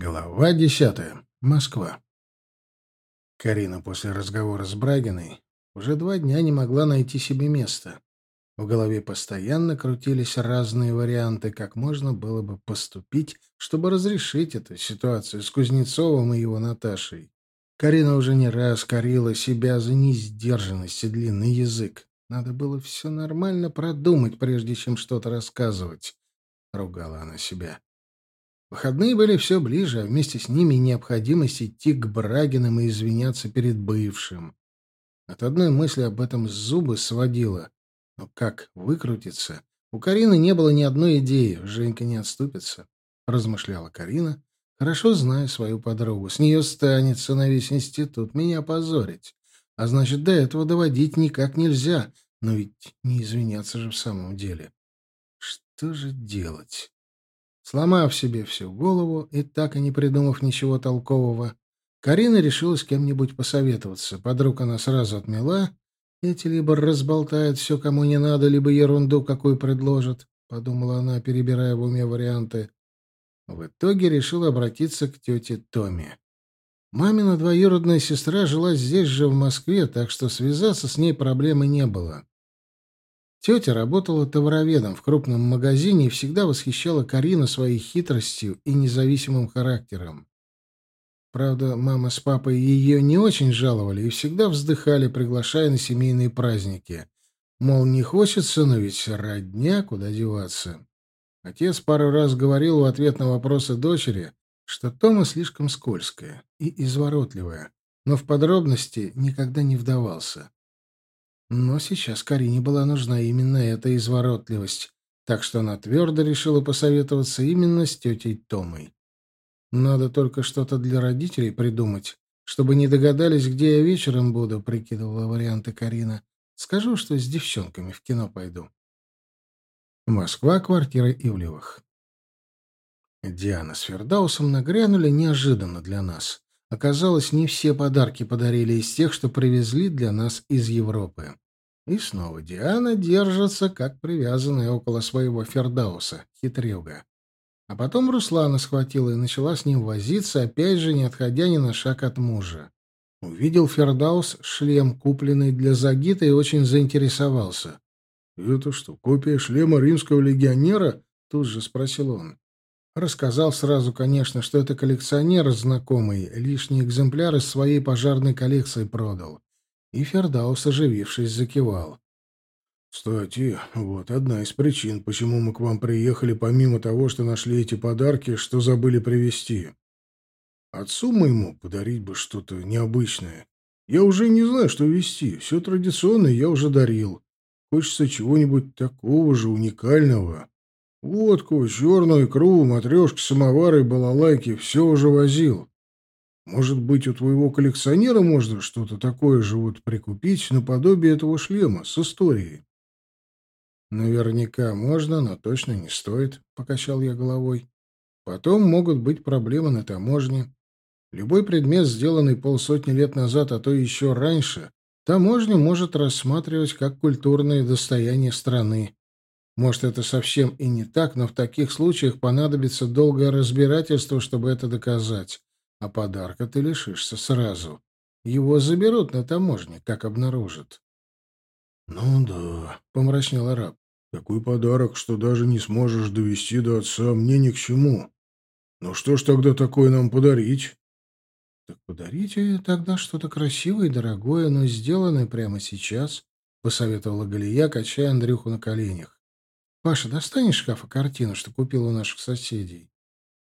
Глава десятая. Москва. Карина после разговора с Брагиной уже два дня не могла найти себе места. В голове постоянно крутились разные варианты, как можно было бы поступить, чтобы разрешить эту ситуацию с Кузнецовым и его Наташей. Карина уже не раз корила себя за несдержанность и длинный язык. Надо было все нормально продумать, прежде чем что-то рассказывать. Ругала она себя. Выходные были все ближе, а вместе с ними необходимость идти к Брагиным и извиняться перед бывшим. От одной мысли об этом зубы сводило. Но как выкрутиться? У Карины не было ни одной идеи. Женька не отступится, — размышляла Карина, хорошо зная свою подругу. С нее станется на весь институт меня позорить. А значит, до этого доводить никак нельзя. Но ведь не извиняться же в самом деле. Что же делать? Сломав себе всю голову и так и не придумав ничего толкового, Карина решила с кем-нибудь посоветоваться. Подруг она сразу отмела. Эти либо разболтают все, кому не надо, либо ерунду какую предложат, — подумала она, перебирая в уме варианты. В итоге решила обратиться к тете Томе. Мамина двоюродная сестра жила здесь же, в Москве, так что связаться с ней проблемы не было. Тетя работала товароведом в крупном магазине и всегда восхищала Карину своей хитростью и независимым характером. Правда, мама с папой ее не очень жаловали и всегда вздыхали, приглашая на семейные праздники. Мол, не хочется, но ведь родня, куда деваться. Отец пару раз говорил в ответ на вопросы дочери, что Тома слишком скользкая и изворотливая, но в подробности никогда не вдавался. Но сейчас Карине была нужна именно эта изворотливость, так что она твердо решила посоветоваться именно с тетей Томой. «Надо только что-то для родителей придумать, чтобы не догадались, где я вечером буду», — прикидывала варианты Карина. «Скажу, что с девчонками в кино пойду». Москва, квартира Ивлевых. Диана с Фердаусом нагрянули неожиданно для нас. Оказалось, не все подарки подарили из тех, что привезли для нас из Европы. И снова Диана держится, как привязанная около своего Фердауса, хитрюга. А потом Руслана схватила и начала с ним возиться, опять же не отходя ни на шаг от мужа. Увидел Фердаус шлем, купленный для Загита, и очень заинтересовался. «Это что, копия шлема римского легионера?» — тут же спросил он. Рассказал сразу, конечно, что это коллекционер знакомый, лишний экземпляр из своей пожарной коллекции продал. И Фердаус, оживившись, закивал. «Кстати, вот одна из причин, почему мы к вам приехали, помимо того, что нашли эти подарки, что забыли привезти. Отцу моему подарить бы что-то необычное. Я уже не знаю, что вести. Все традиционное я уже дарил. Хочется чего-нибудь такого же уникального. Водку, черную икру, матрешки, самовары балалайки все уже возил. Может быть, у твоего коллекционера можно что-то такое же вот прикупить наподобие этого шлема с историей? Наверняка можно, но точно не стоит, покачал я головой. Потом могут быть проблемы на таможне. Любой предмет, сделанный полсотни лет назад, а то еще раньше, таможня может рассматривать как культурное достояние страны. Может, это совсем и не так, но в таких случаях понадобится долгое разбирательство, чтобы это доказать. А подарка ты лишишься сразу. Его заберут на таможне, как обнаружат. — Ну да, — помрачнел араб. — Такой подарок, что даже не сможешь довести до отца, мне ни к чему. Ну что ж тогда такое нам подарить? — Так подарите тогда что-то красивое и дорогое, но сделанное прямо сейчас, — посоветовала Галия, качая Андрюху на коленях. Паша, достань из шкафа картину, что купил у наших соседей.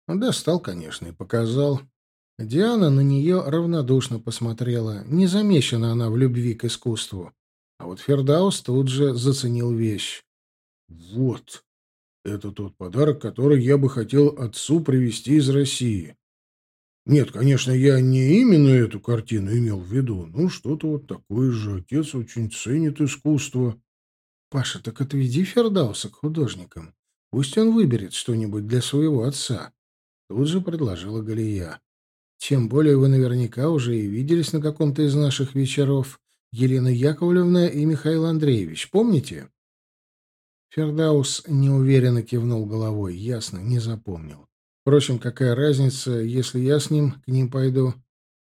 Он достал, конечно, и показал. Диана на нее равнодушно посмотрела. Не замечена она в любви к искусству. А вот Фердаус тут же заценил вещь. «Вот, это тот подарок, который я бы хотел отцу привезти из России. Нет, конечно, я не именно эту картину имел в виду, но что-то вот такое же. Отец очень ценит искусство». Паша, так отведи Фердауса к художникам. Пусть он выберет что-нибудь для своего отца. Тут же предложила Галия. Тем более вы наверняка уже и виделись на каком-то из наших вечеров. Елена Яковлевна и Михаил Андреевич, помните? Фердаус неуверенно кивнул головой, ясно, не запомнил. Впрочем, какая разница, если я с ним к ним пойду?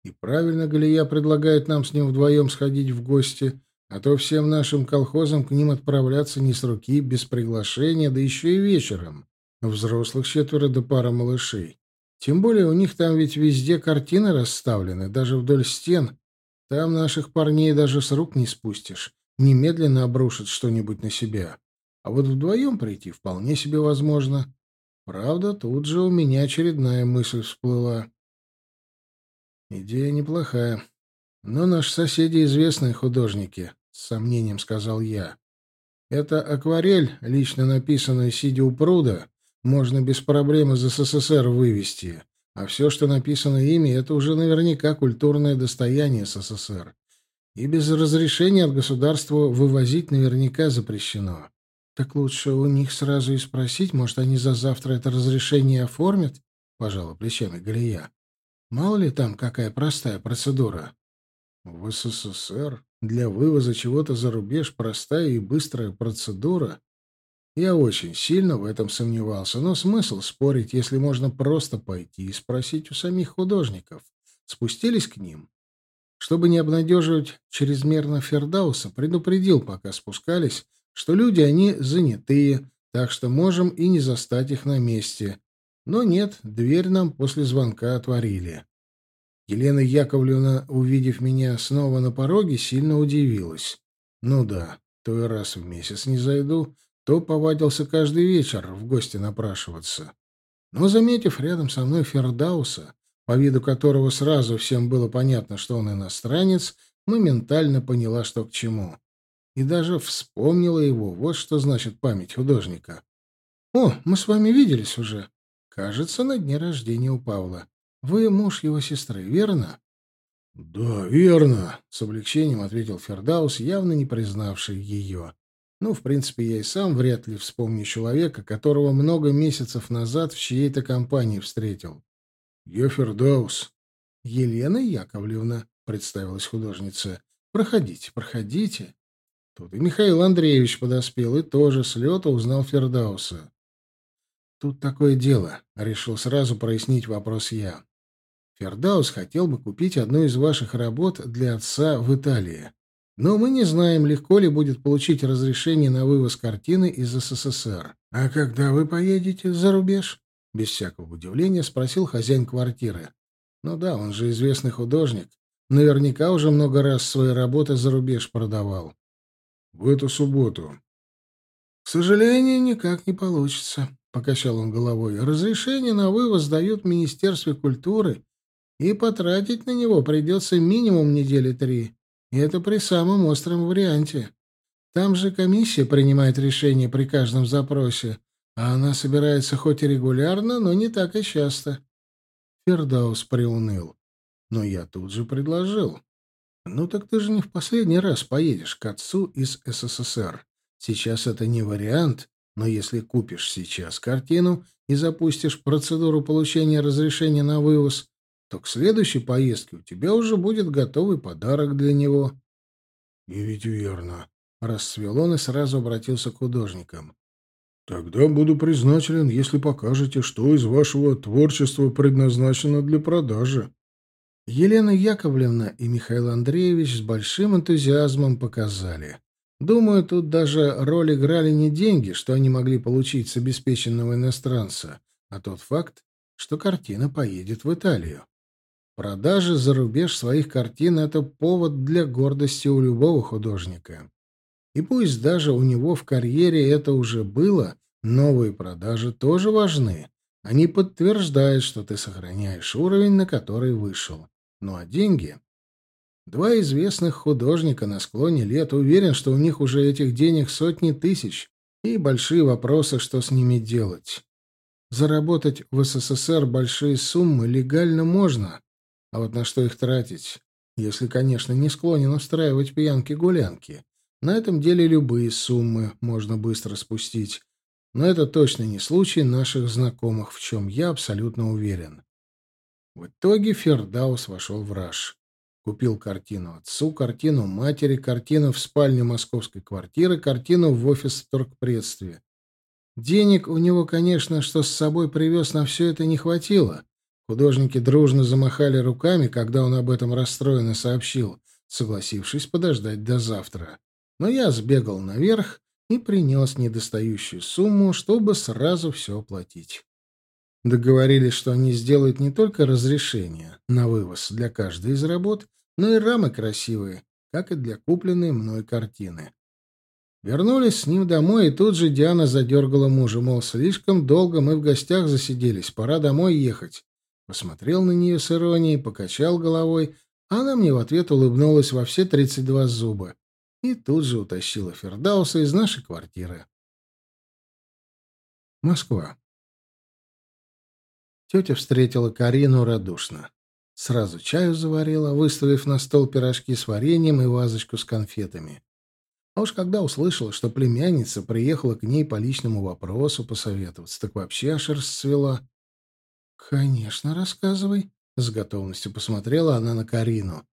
И правильно Галия предлагает нам с ним вдвоем сходить в гости, а то всем нашим колхозам к ним отправляться не с руки, без приглашения, да еще и вечером. Взрослых четверо да пара малышей. Тем более у них там ведь везде картины расставлены, даже вдоль стен. Там наших парней даже с рук не спустишь. Немедленно обрушат что-нибудь на себя. А вот вдвоем прийти вполне себе возможно. Правда, тут же у меня очередная мысль всплыла. Идея неплохая. Но наши соседи известные художники, с сомнением сказал я. Это акварель, лично написанная сидя у пруда, можно без проблем из СССР вывести. А все, что написано ими, это уже наверняка культурное достояние СССР. И без разрешения от государства вывозить наверняка запрещено. Так лучше у них сразу и спросить, может, они за завтра это разрешение оформят? Пожала плечами Галия. Мало ли там какая простая процедура. В СССР для вывоза чего-то за рубеж простая и быстрая процедура. Я очень сильно в этом сомневался, но смысл спорить, если можно просто пойти и спросить у самих художников. Спустились к ним. Чтобы не обнадеживать чрезмерно Фердауса, предупредил, пока спускались, что люди они занятые, так что можем и не застать их на месте. Но нет, дверь нам после звонка отворили. Елена Яковлевна, увидев меня снова на пороге, сильно удивилась. Ну да, то и раз в месяц не зайду, то повадился каждый вечер в гости напрашиваться. Но, заметив рядом со мной Фердауса, по виду которого сразу всем было понятно, что он иностранец, моментально поняла, что к чему. И даже вспомнила его. Вот что значит память художника. «О, мы с вами виделись уже. Кажется, на дне рождения у Павла. Вы муж его сестры, верно?» «Да, верно», — с облегчением ответил Фердаус, явно не признавший ее. Ну, в принципе, я и сам вряд ли вспомню человека, которого много месяцев назад в чьей-то компании встретил. «Я Фердаус». «Елена Яковлевна», — представилась художница. «Проходите, проходите». Тут и Михаил Андреевич подоспел и тоже с лета узнал Фердауса. «Тут такое дело», — решил сразу прояснить вопрос я. «Фердаус хотел бы купить одну из ваших работ для отца в Италии. Но мы не знаем, легко ли будет получить разрешение на вывоз картины из СССР. А когда вы поедете за рубеж? Без всякого удивления спросил хозяин квартиры. Ну да, он же известный художник. Наверняка уже много раз свои работы за рубеж продавал. В эту субботу. К сожалению, никак не получится, покачал он головой. Разрешение на вывоз дают в Министерстве культуры, и потратить на него придется минимум недели три. И это при самом остром варианте. Там же комиссия принимает решение при каждом запросе, а она собирается хоть и регулярно, но не так и часто. Фердаус приуныл. Но я тут же предложил. «Ну так ты же не в последний раз поедешь к отцу из СССР. Сейчас это не вариант, но если купишь сейчас картину и запустишь процедуру получения разрешения на вывоз, то к следующей поездке у тебя уже будет готовый подарок для него. — И ведь верно. Расцвел он и сразу обратился к художникам. — Тогда буду признателен, если покажете, что из вашего творчества предназначено для продажи. Елена Яковлевна и Михаил Андреевич с большим энтузиазмом показали. Думаю, тут даже роль играли не деньги, что они могли получить с обеспеченного иностранца, а тот факт, что картина поедет в Италию. Продажи за рубеж своих картин — это повод для гордости у любого художника. И пусть даже у него в карьере это уже было, новые продажи тоже важны. Они подтверждают, что ты сохраняешь уровень, на который вышел. Ну а деньги? Два известных художника на склоне лет уверен, что у них уже этих денег сотни тысяч, и большие вопросы, что с ними делать. Заработать в СССР большие суммы легально можно, а вот на что их тратить? Если, конечно, не склонен устраивать пьянки-гулянки. На этом деле любые суммы можно быстро спустить. Но это точно не случай наших знакомых, в чем я абсолютно уверен. В итоге Фердаус вошел в раж. Купил картину отцу, картину матери, картину в спальне московской квартиры, картину в офис в торгпредстве. Денег у него, конечно, что с собой привез, на все это не хватило. Художники дружно замахали руками, когда он об этом расстроенно сообщил, согласившись подождать до завтра. Но я сбегал наверх и принес недостающую сумму, чтобы сразу все оплатить. Договорились, что они сделают не только разрешение на вывоз для каждой из работ, но и рамы красивые, как и для купленной мной картины. Вернулись с ним домой, и тут же Диана задергала мужа, мол, слишком долго мы в гостях засиделись, пора домой ехать. Посмотрел на нее с иронией, покачал головой, а она мне в ответ улыбнулась во все тридцать два зуба и тут же утащила Фердауса из нашей квартиры. Москва. Тетя встретила Карину радушно. Сразу чаю заварила, выставив на стол пирожки с вареньем и вазочку с конфетами. А уж когда услышала, что племянница приехала к ней по личному вопросу посоветоваться, так вообще аж расцвела. «Конечно, рассказывай», — с готовностью посмотрела она на Карину.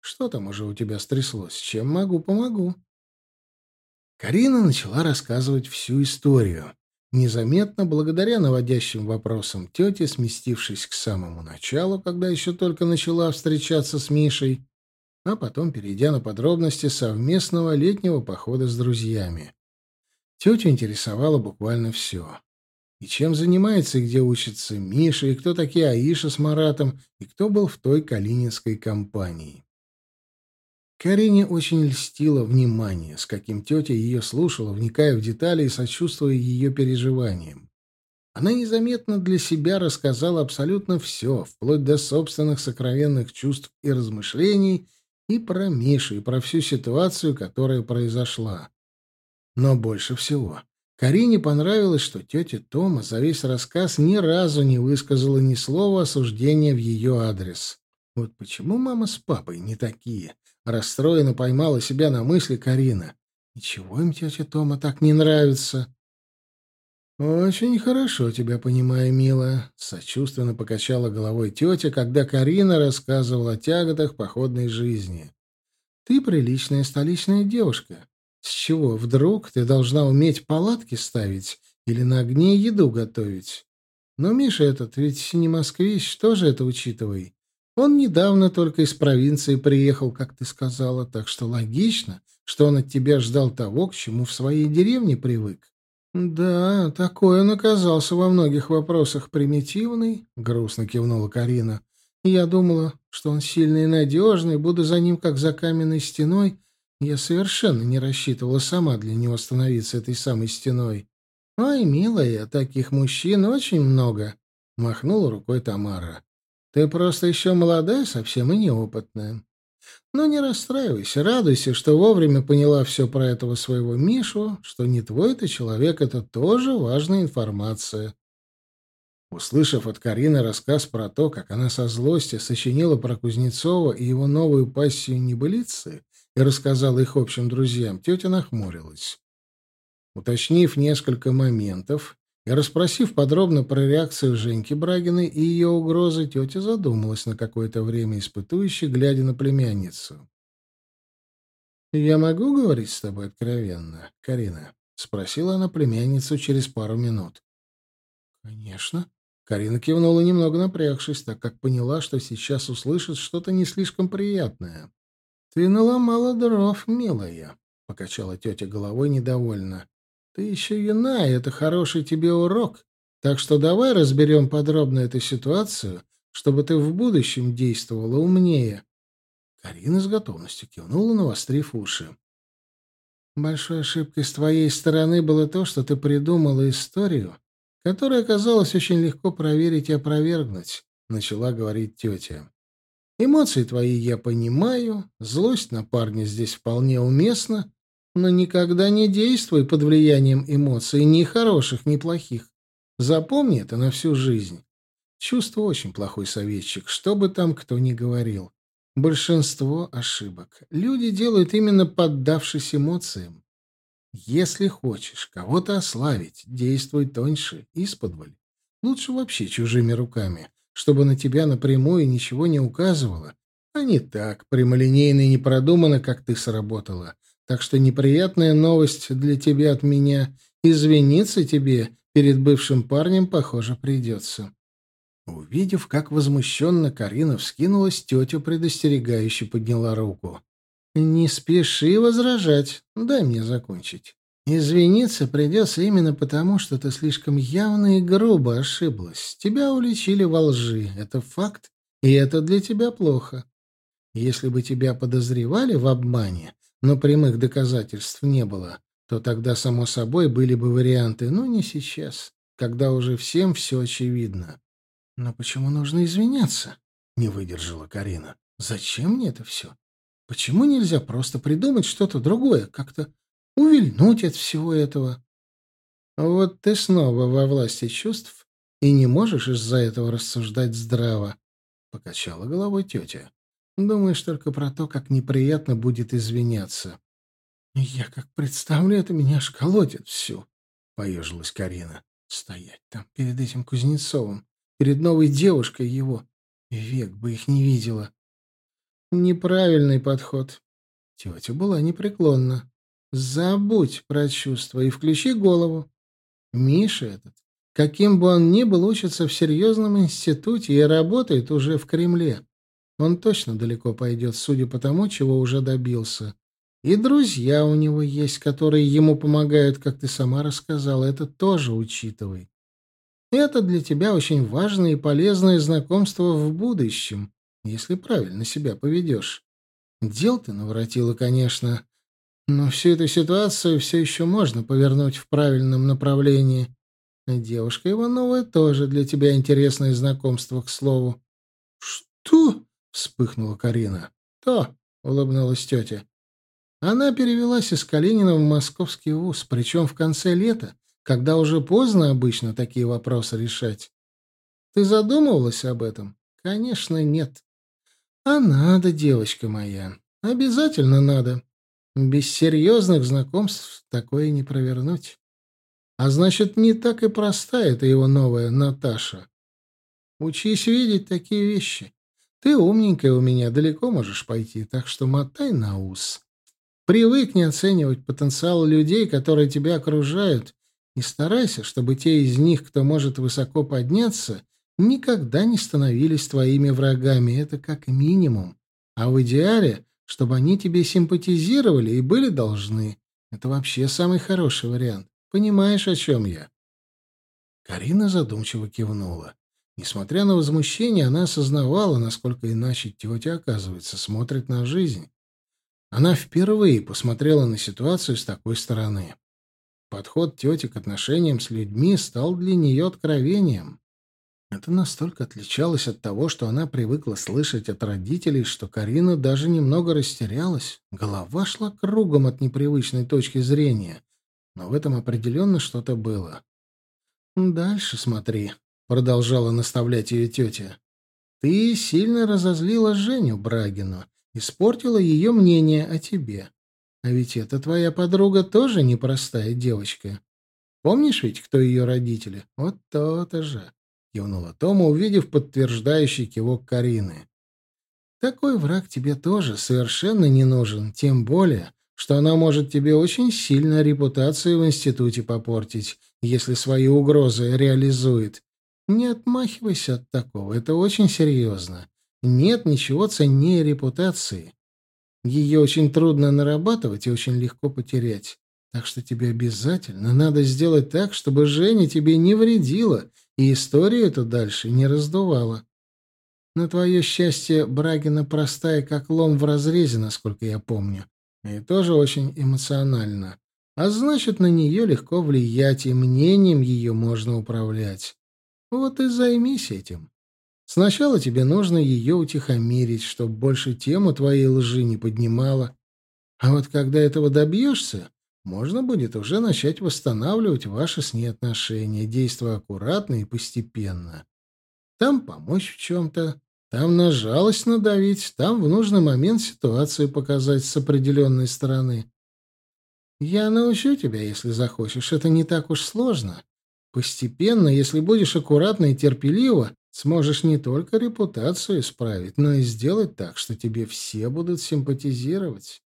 «Что там уже у тебя стряслось? Чем могу, помогу». Карина начала рассказывать всю историю. Незаметно, благодаря наводящим вопросам тети, сместившись к самому началу, когда еще только начала встречаться с Мишей, а потом перейдя на подробности совместного летнего похода с друзьями. Тетю интересовало буквально все. И чем занимается и где учится Миша, и кто такие Аиша с Маратом, и кто был в той калининской компании. Карине очень льстило внимание, с каким тетя ее слушала, вникая в детали и сочувствуя ее переживаниям. Она незаметно для себя рассказала абсолютно все, вплоть до собственных сокровенных чувств и размышлений, и про Мишу, и про всю ситуацию, которая произошла. Но больше всего Карине понравилось, что тетя Тома за весь рассказ ни разу не высказала ни слова осуждения в ее адрес. Вот почему мама с папой не такие? Расстроенно поймала себя на мысли Карина. Ничего им тетя Тома так не нравится. «Очень хорошо тебя понимаю, милая», — сочувственно покачала головой тетя, когда Карина рассказывала о тяготах походной жизни. «Ты приличная столичная девушка. С чего вдруг ты должна уметь палатки ставить или на огне еду готовить? Но Миша этот ведь не москвич, тоже это учитывай. Он недавно только из провинции приехал, как ты сказала, так что логично, что он от тебя ждал того, к чему в своей деревне привык. «Да, такой он оказался во многих вопросах примитивный», — грустно кивнула Карина. «Я думала, что он сильный и надежный, буду за ним как за каменной стеной. Я совершенно не рассчитывала сама для него становиться этой самой стеной. Ай, милая, таких мужчин очень много», — махнула рукой Тамара. «Ты просто еще молодая совсем и неопытная. Но не расстраивайся, радуйся, что вовремя поняла все про этого своего Мишу, что не твой ты человек, это тоже важная информация. Услышав от Карины рассказ про то, как она со злости сочинила про Кузнецова и его новую пассию небылицы и рассказала их общим друзьям, тетя нахмурилась. Уточнив несколько моментов, и расспросив подробно про реакцию Женьки Брагиной и ее угрозы, тетя задумалась на какое-то время испытующе, глядя на племянницу. «Я могу говорить с тобой откровенно, Карина?» — спросила она племянницу через пару минут. «Конечно». Карина кивнула, немного напрягшись, так как поняла, что сейчас услышит что-то не слишком приятное. «Ты наломала дров, милая», — покачала тетя головой недовольно. Ты еще юна, это хороший тебе урок. Так что давай разберем подробно эту ситуацию, чтобы ты в будущем действовала умнее. Карина с готовностью кивнула, навострив уши. Большой ошибкой с твоей стороны было то, что ты придумала историю, которую оказалось очень легко проверить и опровергнуть, — начала говорить тетя. Эмоции твои я понимаю, злость на парня здесь вполне уместна, но никогда не действуй под влиянием эмоций, ни хороших, ни плохих. Запомни это на всю жизнь. Чувство очень плохой советчик, что бы там кто ни говорил. Большинство ошибок люди делают именно поддавшись эмоциям. Если хочешь кого-то ославить, действуй тоньше, исподволь. Лучше вообще чужими руками, чтобы на тебя напрямую ничего не указывало, а не так, прямолинейно и непродуманно, как ты сработала. Так что неприятная новость для тебя от меня. Извиниться тебе перед бывшим парнем, похоже, придется». Увидев, как возмущенно Карина вскинулась, тетя предостерегающе подняла руку. «Не спеши возражать. Дай мне закончить. Извиниться придется именно потому, что ты слишком явно и грубо ошиблась. Тебя уличили во лжи. Это факт, и это для тебя плохо. Если бы тебя подозревали в обмане, но прямых доказательств не было, то тогда, само собой, были бы варианты, но не сейчас, когда уже всем все очевидно. «Но почему нужно извиняться?» — не выдержала Карина. «Зачем мне это все? Почему нельзя просто придумать что-то другое, как-то увильнуть от всего этого?» «Вот ты снова во власти чувств и не можешь из-за этого рассуждать здраво», — покачала головой тетя. «Думаешь только про то, как неприятно будет извиняться». «Я как представлю это, меня аж колотит всю», — поежилась Карина. «Стоять там перед этим Кузнецовым перед новой девушкой его. Век бы их не видела. Неправильный подход. Тетя была непреклонна. Забудь про чувства и включи голову. Миша этот, каким бы он ни был, учится в серьезном институте и работает уже в Кремле. Он точно далеко пойдет, судя по тому, чего уже добился. И друзья у него есть, которые ему помогают, как ты сама рассказала. Это тоже учитывай. Это для тебя очень важное и полезное знакомство в будущем, если правильно себя поведешь. Дел ты наворотила, конечно, но всю эту ситуацию все еще можно повернуть в правильном направлении. Девушка его новая тоже для тебя интересное знакомство, к слову. — Что? — вспыхнула Карина. — То, — улыбнулась тетя. Она перевелась из Калинина в московский вуз, причем в конце лета, когда уже поздно обычно такие вопросы решать. Ты задумывалась об этом? Конечно, нет. А надо, девочка моя. Обязательно надо. Без серьезных знакомств такое не провернуть. А значит, не так и проста эта его новая Наташа. Учись видеть такие вещи. Ты умненькая у меня, далеко можешь пойти, так что мотай на ус. Привыкни оценивать потенциал людей, которые тебя окружают, и старайся, чтобы те из них, кто может высоко подняться, никогда не становились твоими врагами. Это как минимум. А в идеале, чтобы они тебе симпатизировали и были должны. Это вообще самый хороший вариант. Понимаешь, о чем я?» Карина задумчиво кивнула. Несмотря на возмущение, она осознавала, насколько иначе тетя, оказывается, смотрит на жизнь. Она впервые посмотрела на ситуацию с такой стороны. Подход тети к отношениям с людьми стал для нее откровением. Это настолько отличалось от того, что она привыкла слышать от родителей, что Карина даже немного растерялась. Голова шла кругом от непривычной точки зрения. Но в этом определенно что-то было. «Дальше смотри», — продолжала наставлять ее тетя. «Ты сильно разозлила Женю Брагину, испортила ее мнение о тебе. А ведь эта твоя подруга тоже непростая девочка. Помнишь ведь, кто ее родители? Вот то-то же. Кивнула Тома, увидев подтверждающий кивок Карины. Такой враг тебе тоже совершенно не нужен, тем более, что она может тебе очень сильно репутацию в институте попортить, если свои угрозы реализует. Не отмахивайся от такого, это очень серьезно. Нет ничего ценнее репутации. Ее очень трудно нарабатывать и очень легко потерять. Так что тебе обязательно надо сделать так, чтобы Женя тебе не вредила и историю эту дальше не раздувала. На твое счастье, Брагина простая, как лом в разрезе, насколько я помню. И тоже очень эмоционально. А значит, на нее легко влиять, и мнением ее можно управлять. Вот и займись этим. Сначала тебе нужно ее утихомирить, чтобы больше тему твоей лжи не поднимала. А вот когда этого добьешься, можно будет уже начать восстанавливать ваши с ней отношения, действуя аккуратно и постепенно. Там помочь в чем-то, там на жалость надавить, там в нужный момент ситуацию показать с определенной стороны. Я научу тебя, если захочешь, это не так уж сложно. Постепенно, если будешь аккуратно и терпеливо, Сможешь не только репутацию исправить, но и сделать так, что тебе все будут симпатизировать.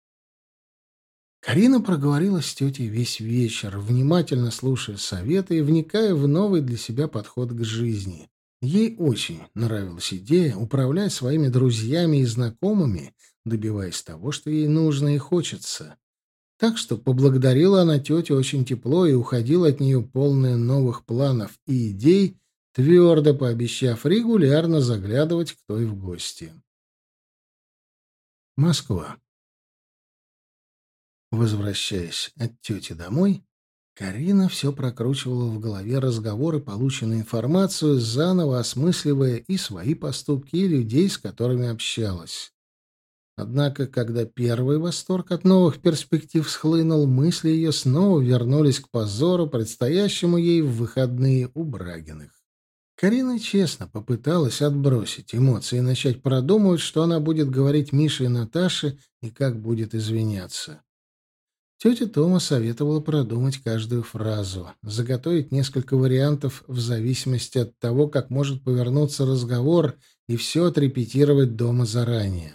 Карина проговорила с тетей весь вечер, внимательно слушая советы и вникая в новый для себя подход к жизни. Ей очень нравилась идея управлять своими друзьями и знакомыми, добиваясь того, что ей нужно и хочется. Так что поблагодарила она тетю очень тепло и уходила от нее полная новых планов и идей, твердо пообещав регулярно заглядывать к той в гости. Москва. Возвращаясь от тети домой, Карина все прокручивала в голове разговоры, полученную информацию, заново осмысливая и свои поступки, и людей, с которыми общалась. Однако, когда первый восторг от новых перспектив схлынул, мысли ее снова вернулись к позору, предстоящему ей в выходные у Брагиных. Карина честно попыталась отбросить эмоции и начать продумывать, что она будет говорить Мише и Наташе и как будет извиняться. Тетя Тома советовала продумать каждую фразу, заготовить несколько вариантов в зависимости от того, как может повернуться разговор, и все отрепетировать дома заранее.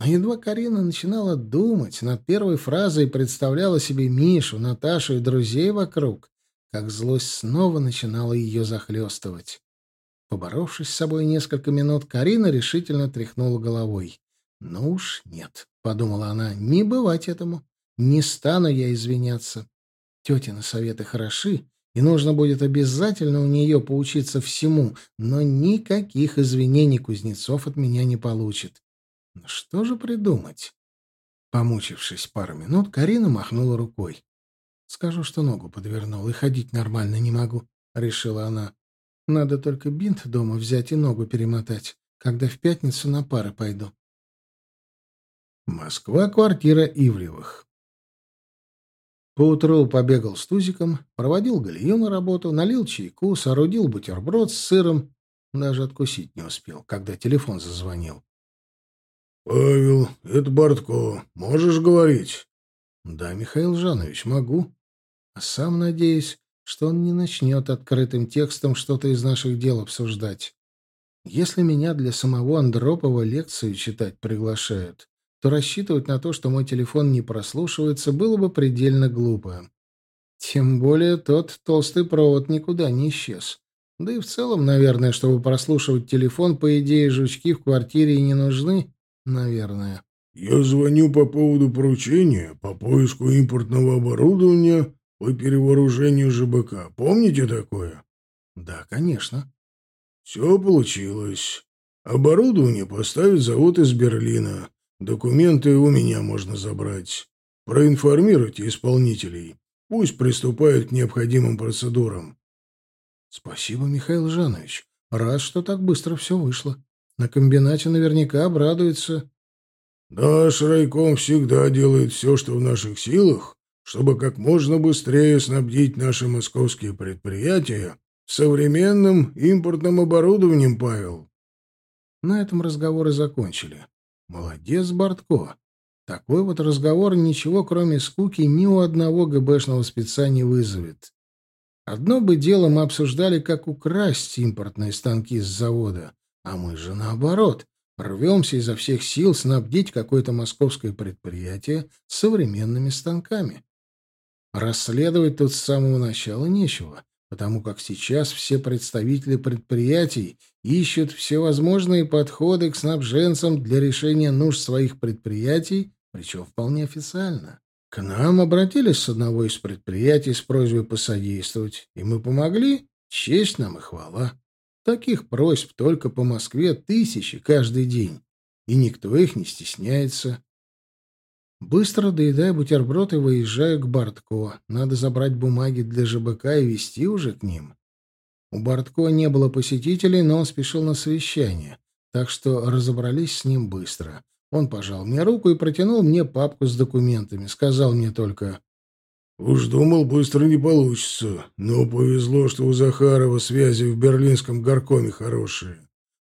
Но едва Карина начинала думать над первой фразой и представляла себе Мишу, Наташу и друзей вокруг, как злость снова начинала ее захлестывать. Поборовшись с собой несколько минут, Карина решительно тряхнула головой. «Ну уж нет», — подумала она, — «не бывать этому». Не стану я извиняться. Тетины советы хороши, и нужно будет обязательно у нее поучиться всему, но никаких извинений Кузнецов от меня не получит. Но что же придумать? Помучившись пару минут, Карина махнула рукой. «Скажу, что ногу подвернул и ходить нормально не могу», — решила она. «Надо только бинт дома взять и ногу перемотать, когда в пятницу на пары пойду». Москва, квартира Ивлевых. Поутру побегал с Тузиком, проводил Галию на работу, налил чайку, соорудил бутерброд с сыром. Даже откусить не успел, когда телефон зазвонил. — Павел, это Бортко. Можешь говорить? — Да, Михаил Жанович, могу. А сам надеюсь, что он не начнет открытым текстом что-то из наших дел обсуждать. Если меня для самого Андропова лекцию читать приглашают, то рассчитывать на то, что мой телефон не прослушивается, было бы предельно глупо. Тем более тот толстый провод никуда не исчез. Да и в целом, наверное, чтобы прослушивать телефон, по идее, жучки в квартире и не нужны, наверное. «Я звоню по поводу поручения по поиску импортного оборудования по перевооружению ЖБК. Помните такое?» «Да, конечно». «Все получилось. Оборудование поставит завод из Берлина. Документы у меня можно забрать. Проинформируйте исполнителей. Пусть приступают к необходимым процедурам. Спасибо, Михаил Жанович. Рад, что так быстро все вышло. На комбинате наверняка обрадуется. Наш райком всегда делает все, что в наших силах, чтобы как можно быстрее снабдить наши московские предприятия современным импортным оборудованием, Павел. На этом разговоры закончили. Молодец, Бортко. Такой вот разговор ничего, кроме скуки, ни у одного ГБшного спеца не вызовет. Одно бы дело мы обсуждали, как украсть импортные станки с завода, а мы же наоборот, рвемся изо всех сил снабдить какое-то московское предприятие современными станками. Расследовать тут с самого начала нечего потому как сейчас все представители предприятий ищут всевозможные подходы к снабженцам для решения нужд своих предприятий, причем вполне официально. К нам обратились с одного из предприятий с просьбой посодействовать, и мы помогли. Честь нам и хвала. Таких просьб только по Москве тысячи каждый день, и никто их не стесняется. Быстро доедая бутерброд и выезжаю к Бортко. Надо забрать бумаги для ЖБК и везти уже к ним. У Бортко не было посетителей, но он спешил на совещание, так что разобрались с ним быстро. Он пожал мне руку и протянул мне папку с документами. Сказал мне только... «Уж думал, быстро не получится, но повезло, что у Захарова связи в берлинском горкоме хорошие.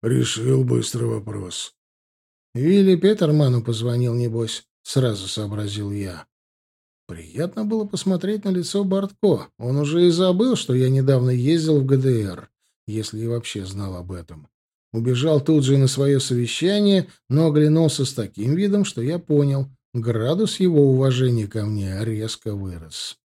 Решил быстро вопрос». «Вилли Петерману позвонил, небось». — сразу сообразил я. Приятно было посмотреть на лицо Бортко. Он уже и забыл, что я недавно ездил в ГДР, если и вообще знал об этом. Убежал тут же на свое совещание, но оглянулся с таким видом, что я понял. градус его уважения ко мне резко вырос.